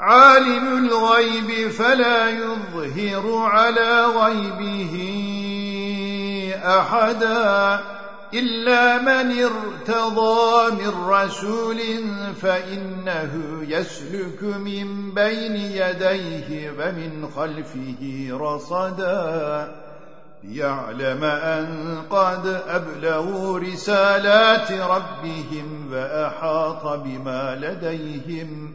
عالم الغيب فلا يظهر على غيبه أحدا إلا من ارتضى من رسول فإنه يسلك من بين يديه ومن خلفه رصدا. ليعلم أن قد أبلغوا رسالات ربهم وأحاط بما لديهم